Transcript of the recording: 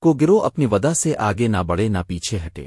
کو گرو اپنی ودا سے آگے نہ بڑھے نہ پیچھے ہٹے۔